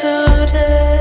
today.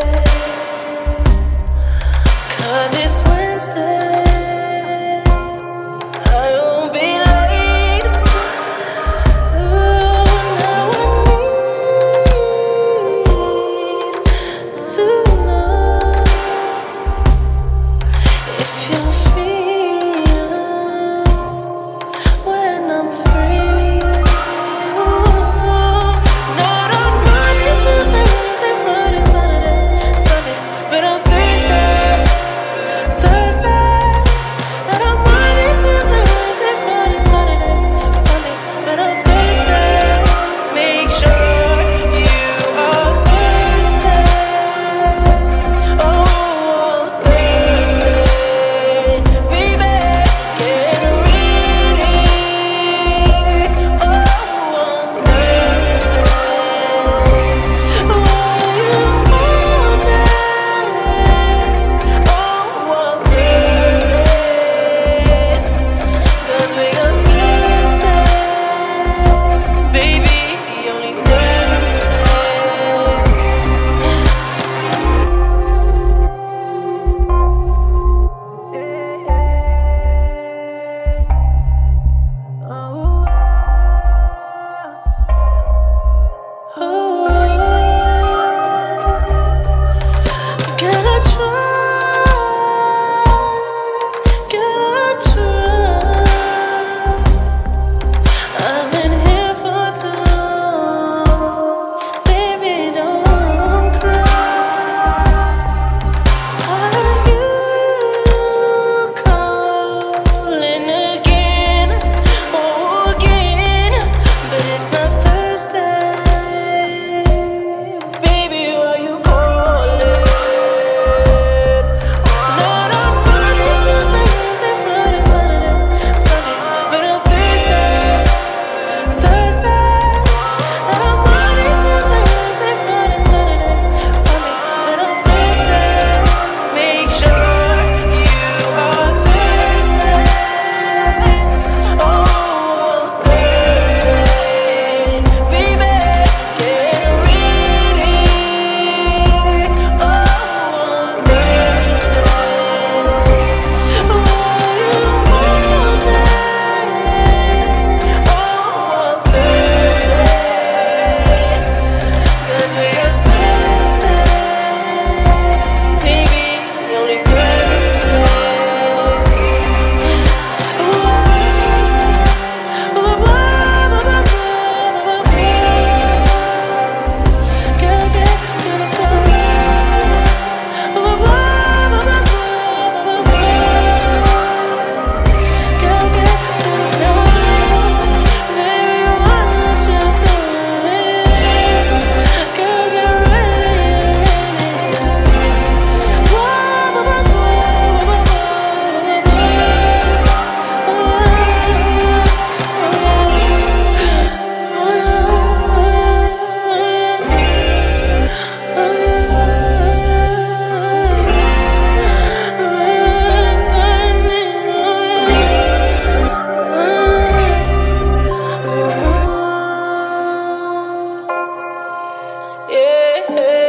Hey.